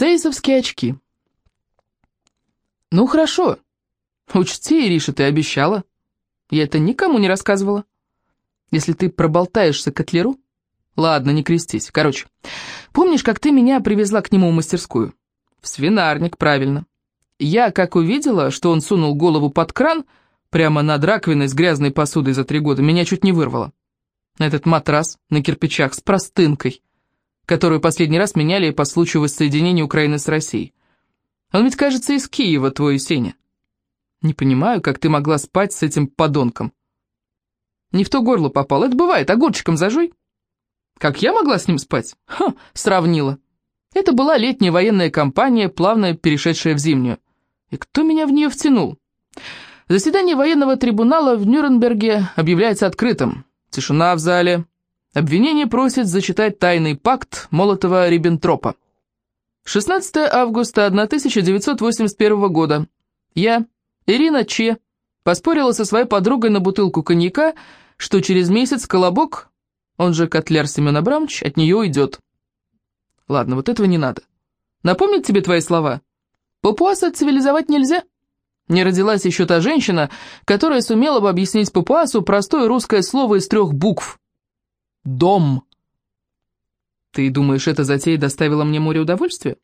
Цейсовские очки. Ну хорошо. Учти, Ириша, ты обещала. Я это никому не рассказывала. Если ты проболтаешься котлеру... Ладно, не крестись. Короче, помнишь, как ты меня привезла к нему в мастерскую? В свинарник, правильно. Я, как увидела, что он сунул голову под кран, прямо над раковиной с грязной посудой за три года, меня чуть не вырвало. Этот матрас на кирпичах с простынкой, которую последний раз меняли по случаю воссоединения Украины с Россией. Он ведь, кажется, из Киева, твой Сеня. Не понимаю, как ты могла спать с этим подонком. Не в то горло попал, это бывает, огурчиком зажуй. Как я могла с ним спать? Ха, сравнила. Это была летняя военная кампания, плавно перешедшая в зимнюю. И кто меня в нее втянул? Заседание военного трибунала в Нюрнберге объявляется открытым. Тишина в зале. Обвинение просит зачитать тайный пакт Молотова-Риббентропа. 16 августа 1981 года. Я, Ирина Че, поспорила со своей подругой на бутылку коньяка, что через месяц Колобок, он же Котляр Семен Абрамович, от нее уйдет. Ладно, вот этого не надо. Напомнить тебе твои слова? Папуаса цивилизовать нельзя. Не родилась еще та женщина, которая сумела бы объяснить папуасу простое русское слово из трех букв. Дом. Ты думаешь, эта затея доставила мне море удовольствия?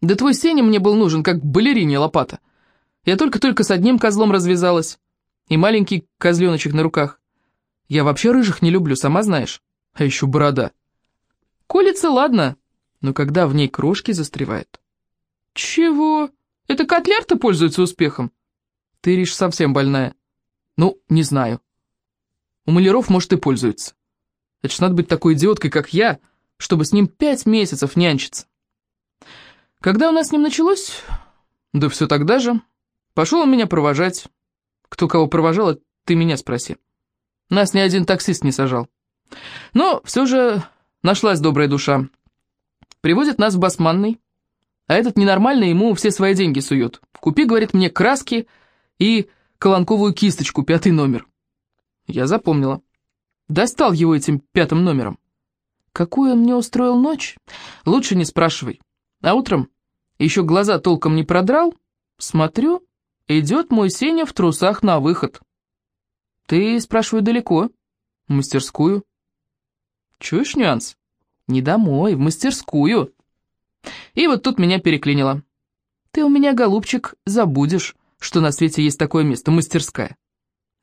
Да твой Сеня мне был нужен, как балерине лопата. Я только-только с одним козлом развязалась. И маленький козленочек на руках. Я вообще рыжих не люблю, сама знаешь. А еще борода. Колется, ладно, но когда в ней крошки застревают. Чего? Это котляр-то пользуется успехом? Ты, Риш, совсем больная. Ну, не знаю. У маляров, может, и пользуется. Это ж надо быть такой идиоткой, как я, чтобы с ним пять месяцев нянчиться. Когда у нас с ним началось? Да все тогда же. Пошел он меня провожать. Кто кого провожал, ты меня спроси. Нас ни один таксист не сажал. Но все же нашлась добрая душа. Привозит нас в Басманный, а этот ненормальный ему все свои деньги сует. Купи, говорит, мне краски и колонковую кисточку, пятый номер. Я запомнила. Достал его этим пятым номером. Какую он мне устроил ночь? Лучше не спрашивай. А утром еще глаза толком не продрал, смотрю, Идет мой Сеня в трусах на выход. Ты, спрашиваю, далеко? В мастерскую. Чуешь нюанс? Не домой, в мастерскую. И вот тут меня переклинило. Ты у меня, голубчик, забудешь, что на свете есть такое место, мастерская.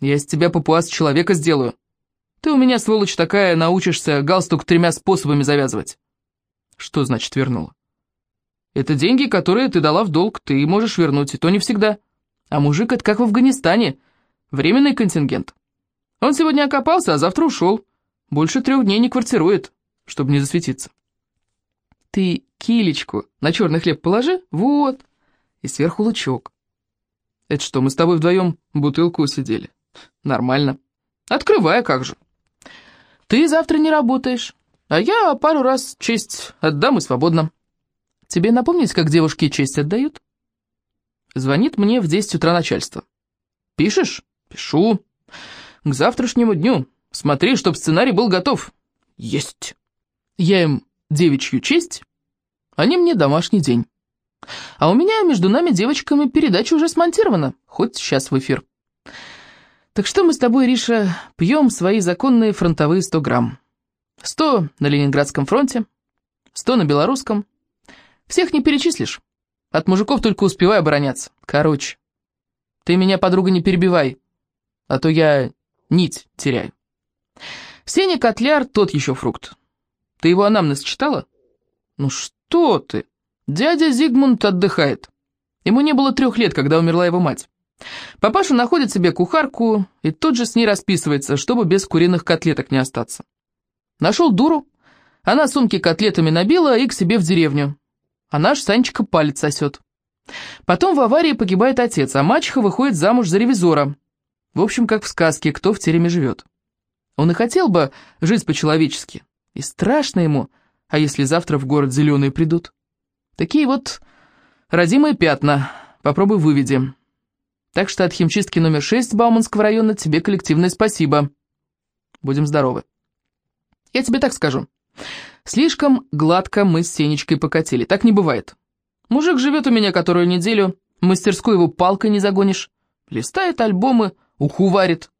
Я из тебя, папуас, человека сделаю. Ты у меня, сволочь такая, научишься галстук тремя способами завязывать. Что значит вернула? Это деньги, которые ты дала в долг, ты можешь вернуть, и то не всегда. А мужик это как в Афганистане. Временный контингент. Он сегодня окопался, а завтра ушел. Больше трех дней не квартирует, чтобы не засветиться. Ты килечку на черный хлеб положи, вот, и сверху лучок. Это что, мы с тобой вдвоем бутылку сидели? Нормально. Открывай, как же. Ты завтра не работаешь, а я пару раз честь отдам и свободно. Тебе напомнить, как девушки честь отдают? Звонит мне в 10 утра начальство. «Пишешь?» «Пишу. К завтрашнему дню. Смотри, чтоб сценарий был готов». «Есть». Я им девичью честь, они мне домашний день. А у меня между нами девочками передача уже смонтирована, хоть сейчас в эфир. Так что мы с тобой, Риша, пьем свои законные фронтовые 100 грамм. 100 на Ленинградском фронте, 100 на Белорусском. Всех не перечислишь. От мужиков только успеваю обороняться. Короче, ты меня, подруга, не перебивай, а то я нить теряю. Сеня Котляр тот еще фрукт. Ты его анамнез читала? Ну что ты? Дядя Зигмунд отдыхает. Ему не было трех лет, когда умерла его мать. Папаша находит себе кухарку и тут же с ней расписывается, чтобы без куриных котлеток не остаться. Нашел дуру, она сумки котлетами набила и к себе в деревню а наш Санечка палец сосет. Потом в аварии погибает отец, а мачеха выходит замуж за ревизора. В общем, как в сказке, кто в тереме живет. Он и хотел бы жить по-человечески. И страшно ему, а если завтра в город зеленые придут? Такие вот родимые пятна, попробуй выведи. Так что от химчистки номер 6 Бауманского района тебе коллективное спасибо. Будем здоровы. Я тебе так скажу. Слишком гладко мы с Сенечкой покатили, так не бывает. Мужик живет у меня которую неделю, мастерскую его палкой не загонишь, листает альбомы, уху варит,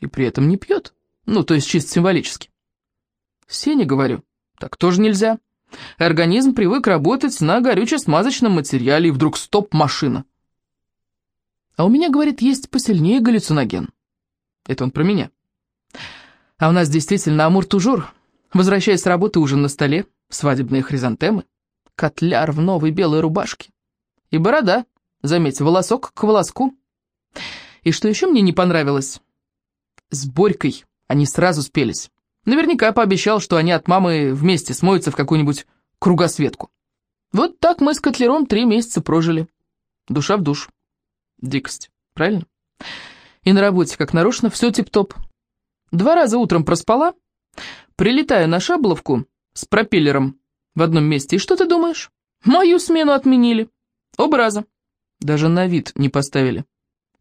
и при этом не пьет, ну, то есть чисто символически. Сене, говорю, так тоже нельзя. Организм привык работать на горюче-смазочном материале, и вдруг стоп, машина. А у меня, говорит, есть посильнее галлюциноген. Это он про меня. А у нас действительно амур-тужур. Возвращаясь с работы, ужин на столе, свадебные хризантемы, котляр в новой белой рубашке. И борода, заметь, волосок к волоску. И что еще мне не понравилось? С Борькой они сразу спелись. Наверняка пообещал, что они от мамы вместе смоются в какую-нибудь кругосветку. Вот так мы с Котлером три месяца прожили. Душа в душу. Дикость, правильно? И на работе, как нарочно, все тип-топ. Два раза утром проспала, прилетаю на Шабловку с пропеллером в одном месте, и что ты думаешь? Мою смену отменили. Оба раза. Даже на вид не поставили.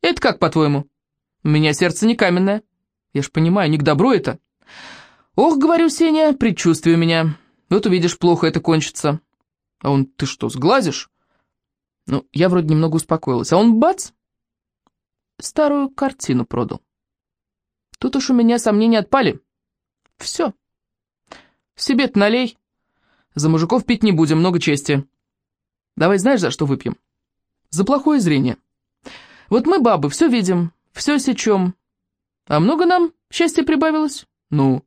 Это как, по-твоему? У меня сердце не каменное. Я ж понимаю, не к добру это. Ох, говорю, Сеня, предчувствие у меня. Вот увидишь, плохо это кончится. А он, ты что, сглазишь? Ну, я вроде немного успокоилась. А он, бац, старую картину продал. Тут уж у меня сомнения отпали. Все. Себе-то налей. За мужиков пить не будем, много чести. Давай знаешь, за что выпьем? За плохое зрение. Вот мы, бабы, все видим, все сечем. А много нам счастья прибавилось? Ну,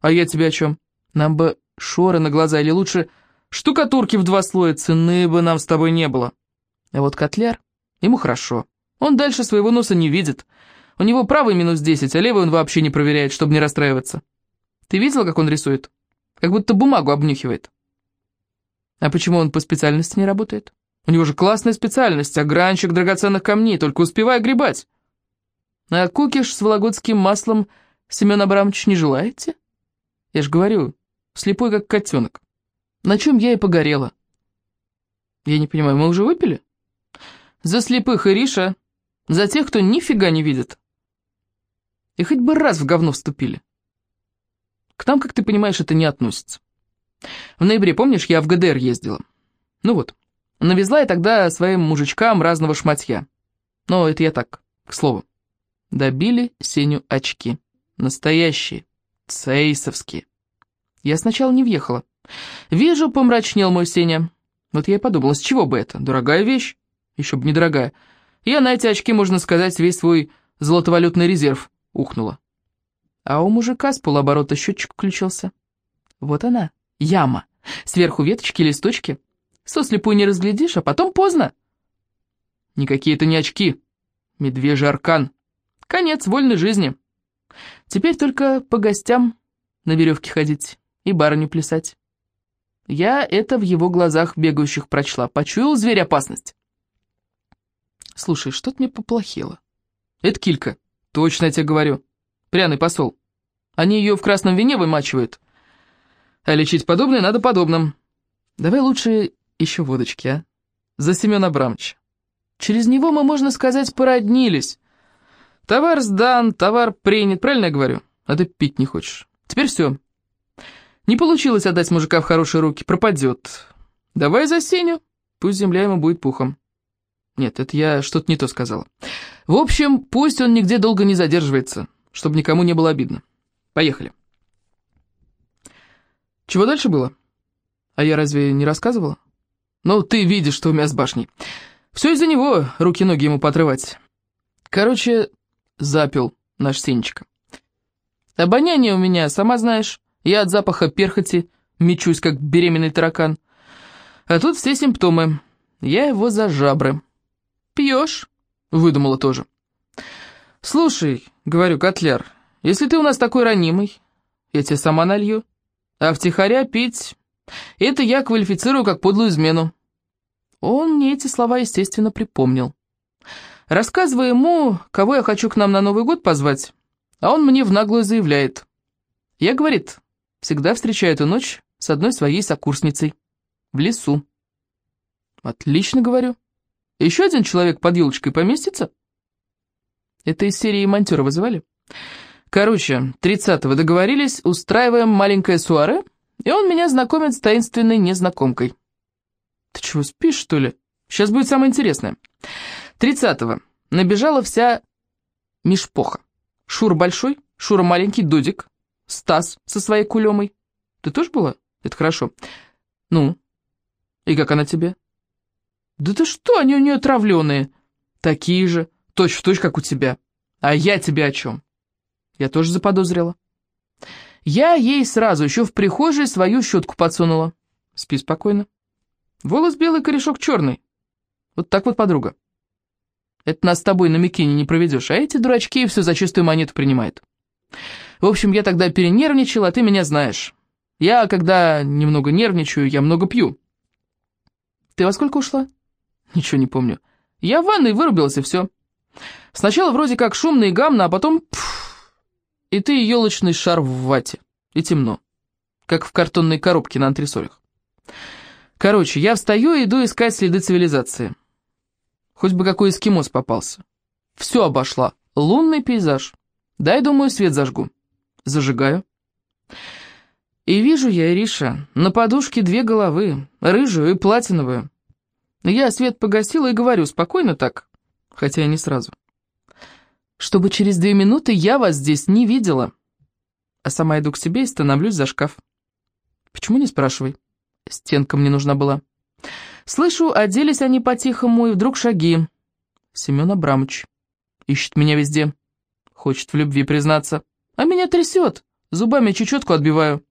а я тебе о чем? Нам бы шоры на глаза, или лучше штукатурки в два слоя, цены бы нам с тобой не было. А вот котляр, ему хорошо. Он дальше своего носа не видит. У него правый минус 10, а левый он вообще не проверяет, чтобы не расстраиваться. Ты видел, как он рисует? Как будто бумагу обнюхивает. А почему он по специальности не работает? У него же классная специальность, огранщик драгоценных камней, только успевай гребать. А кукиш с вологодским маслом Семен Абрамович не желаете? Я ж говорю, слепой как котенок. На чем я и погорела. Я не понимаю, мы уже выпили? За слепых, Ириша, за тех, кто нифига не видит. И хоть бы раз в говно вступили. К нам, как ты понимаешь, это не относится. В ноябре, помнишь, я в ГДР ездила? Ну вот, навезла я тогда своим мужичкам разного шматья. Но это я так, к слову. Добили Сеню очки. Настоящие, цейсовские. Я сначала не въехала. Вижу, помрачнел мой Сеня. Вот я и подумала, с чего бы это? Дорогая вещь? Еще бы недорогая. Я на эти очки, можно сказать, весь свой золотовалютный резерв ухнула. А у мужика с полоборота счетчик включился. Вот она, яма. Сверху веточки, листочки. Сослепую не разглядишь, а потом поздно. Никакие это не очки. Медвежий аркан. Конец вольной жизни. Теперь только по гостям на веревке ходить и барыню плясать. Я это в его глазах бегающих прочла. Почуял зверь опасность. Слушай, что-то мне поплохело. Это килька, точно я тебе говорю. Пряный посол. Они ее в красном вине вымачивают. А лечить подобное надо подобным. Давай лучше еще водочки, а? За Семена Абрамовича. Через него мы, можно сказать, породнились. Товар сдан, товар принят, правильно я говорю? А ты пить не хочешь. Теперь все. Не получилось отдать мужика в хорошие руки, пропадет. Давай за Сеню, пусть земля ему будет пухом. Нет, это я что-то не то сказала. В общем, пусть он нигде долго не задерживается, чтобы никому не было обидно. Поехали. Чего дальше было? А я разве не рассказывала? Ну, ты видишь, что у меня с башней. Все из-за него, руки-ноги ему подрывать. Короче, запил наш Сенечка. Обоняние у меня, сама знаешь, я от запаха перхоти мечусь, как беременный таракан. А тут все симптомы. Я его за жабры. «Пьешь?» — выдумала тоже. «Слушай, — говорю, Котляр, — если ты у нас такой ранимый, я тебе сама налью, а втихаря пить — это я квалифицирую как подлую измену». Он мне эти слова, естественно, припомнил. Рассказывая ему, кого я хочу к нам на Новый год позвать, а он мне в наглую заявляет. Я, говорит, всегда встречаю эту ночь с одной своей сокурсницей. В лесу. Отлично, говорю. Еще один человек под елочкой поместится? Это из серии монтера вызывали? Короче, 30-го договорились, устраиваем маленькое суаре, и он меня знакомит с таинственной незнакомкой. Ты чего, спишь, что ли? Сейчас будет самое интересное. Тридцатого. Набежала вся мишпоха. Шура большой, Шура маленький, Дудик, Стас со своей кулемой. Ты тоже была? Это хорошо. Ну, и как она тебе? Да ты что, они у нее травленые. Такие же, точь в точь, как у тебя. А я тебе о чем? Я тоже заподозрила. Я ей сразу еще в прихожей свою щетку подсунула. Спи спокойно. Волос белый, корешок черный. Вот так вот, подруга. Это нас с тобой на Микине не проведешь, а эти дурачки все за чистую монету принимают. В общем, я тогда перенервничал, а ты меня знаешь. Я, когда немного нервничаю, я много пью. Ты во сколько ушла? Ничего не помню. Я в ванной вырубилась, и все. Сначала вроде как шумно и гамно, а потом... Пфф, и ты елочный шар в вате. И темно. Как в картонной коробке на антресолях. Короче, я встаю и иду искать следы цивилизации. Хоть бы какой эскимос попался. Все обошла. Лунный пейзаж. Дай, думаю, свет зажгу. Зажигаю. И вижу я, Ириша, на подушке две головы, рыжую и платиновую. Я свет погасила и говорю, спокойно так, хотя и не сразу. Чтобы через две минуты я вас здесь не видела. А сама иду к себе и становлюсь за шкаф. Почему не спрашивай? Стенка мне нужна была. Слышу, оделись они по-тихому, и вдруг шаги. Семен Абрамович. Ищет меня везде. Хочет в любви признаться. А меня трясет. Зубами чечетку отбиваю.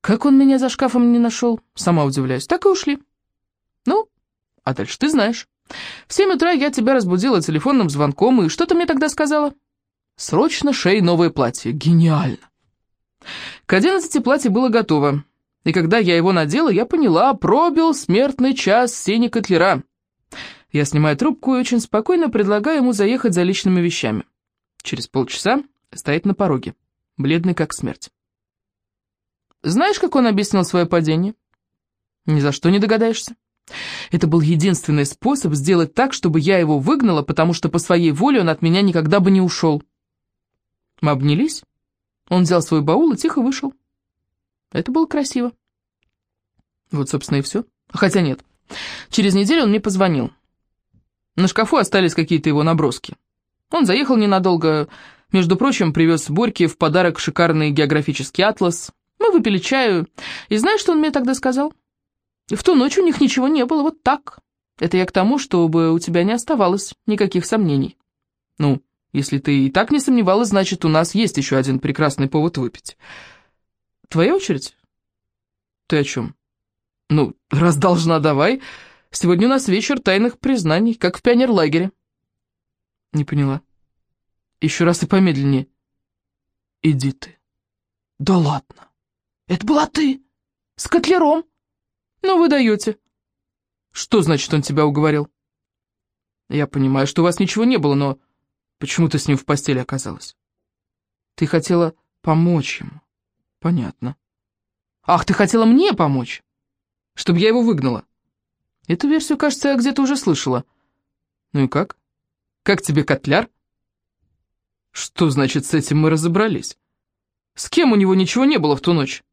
Как он меня за шкафом не нашел? Сама удивляюсь. Так и ушли. Ну, а дальше ты знаешь. В семь утра я тебя разбудила телефонным звонком, и что ты мне тогда сказала? Срочно шей новое платье. Гениально. К одиннадцати платье было готово. И когда я его надела, я поняла, пробил смертный час Сени Котлера. Я снимаю трубку и очень спокойно предлагаю ему заехать за личными вещами. Через полчаса стоит на пороге, бледный как смерть. Знаешь, как он объяснил свое падение? Ни за что не догадаешься. Это был единственный способ сделать так, чтобы я его выгнала, потому что по своей воле он от меня никогда бы не ушел. Мы обнялись, он взял свой баул и тихо вышел. Это было красиво. Вот, собственно, и все. Хотя нет. Через неделю он мне позвонил. На шкафу остались какие-то его наброски. Он заехал ненадолго, между прочим, привез Борьке в подарок шикарный географический атлас. Мы выпили чаю, и знаешь, что он мне тогда сказал? В ту ночь у них ничего не было, вот так. Это я к тому, чтобы у тебя не оставалось никаких сомнений. Ну, если ты и так не сомневалась, значит, у нас есть еще один прекрасный повод выпить. Твоя очередь? Ты о чем? Ну, раз должна, давай. Сегодня у нас вечер тайных признаний, как в пионерлагере. Не поняла. Еще раз и помедленнее. Иди ты. Да ладно. Это была ты. С котлером. Ну, вы даете. Что значит он тебя уговорил? Я понимаю, что у вас ничего не было, но почему ты с ним в постели оказалась? Ты хотела помочь ему. Понятно. Ах, ты хотела мне помочь? Чтобы я его выгнала? Эту версию, кажется, я где-то уже слышала. Ну и как? Как тебе котляр? Что значит, с этим мы разобрались? С кем у него ничего не было в ту ночь?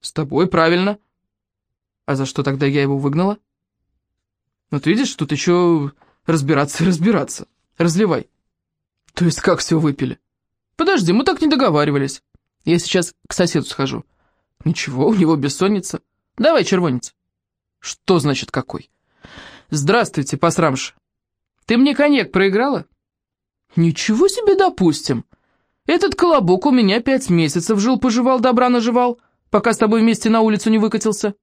С тобой, правильно. А за что тогда я его выгнала? Вот видишь, тут еще разбираться и разбираться. Разливай. То есть как все выпили? Подожди, мы так не договаривались. Я сейчас к соседу схожу. Ничего, у него бессонница. Давай, червонец. Что значит какой? Здравствуйте, посрамша. Ты мне коньяк проиграла? Ничего себе допустим. Этот колобок у меня пять месяцев жил-поживал, добра наживал, пока с тобой вместе на улицу не выкатился.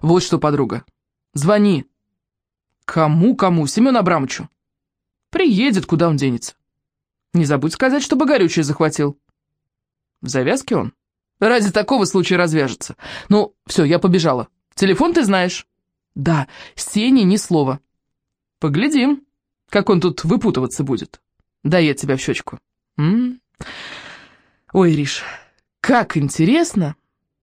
Вот что, подруга, звони. Кому-кому? Семен Абрамовичу. Приедет, куда он денется. Не забудь сказать, чтобы горючее захватил. В завязке он? Ради такого случая развяжется. Ну, все, я побежала. Телефон ты знаешь? Да, Сене ни слова. Поглядим, как он тут выпутываться будет. Дай я тебя в щечку. -м -м. Ой, Риш, как интересно.